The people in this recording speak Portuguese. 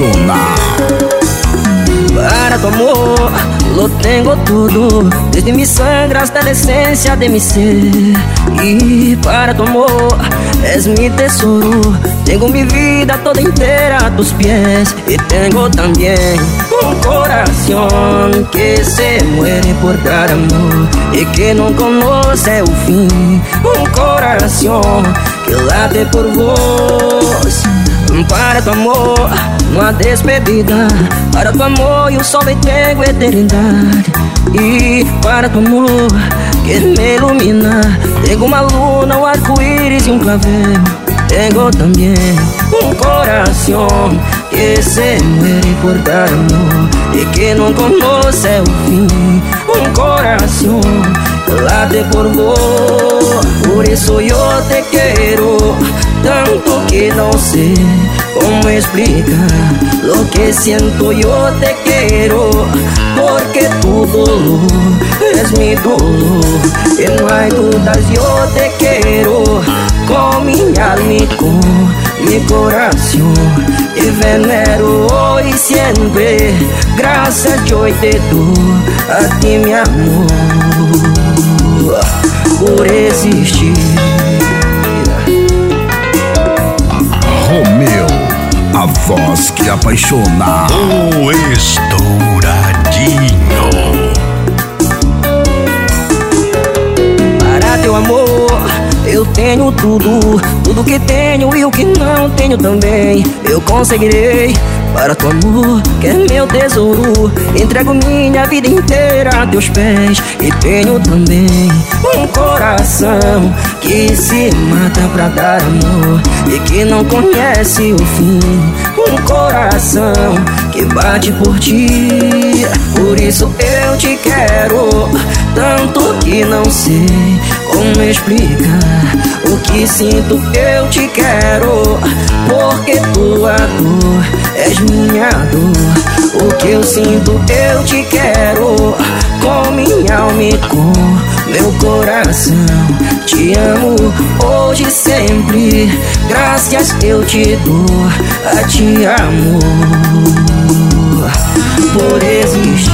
apaixonar. Para tu amor, lo tengo todo Desde mi sangre hasta la esencia de mi ser. Y para tu amor, es mi tesoro Tengo mi vida toda entera a tus pies. Y tengo también un corazón Que se muere por dar amor. Y que no conoce el fin Un corazón que late por vos Para tu amor uma despedida Para tu amor eu só tenho eternidade. E para tu amor que me ilumina Tenho uma luna, um arco-íris e um clavel. Tenho também um coração que se muere por dar amor E que não conhece o fim. Um coração que late por vos Por isso eu te quero Tanto que não sei ¿Cómo explicar lo que siento? Yo te quiero porque tu dolor es mi dolor. Y no hay dudas, yo te quiero con mi alma y con mi corazón. Y venero hoy siempre. Gracias yo te doy a ti, mi amor, por existir. Voz que apaixona. O Estouradinho. Para teu amor, eu tenho tudo. Tudo que tenho e o que não tenho também. Eu conseguirei para tu amor, que é meu tesouro. Entrego minha vida inteira a teus pés. E tenho também um coração que se mata pra dar amor e que não conhece o fim. Um coração que bate por ti. Por isso eu te quero, tanto que não sei como explicar o que sinto. Eu te quero, porque tua dor O que eu sinto, eu te quero, com minha alma e com meu coração. Te amo hoje e sempre. Graças eu te dou a te amo por existir.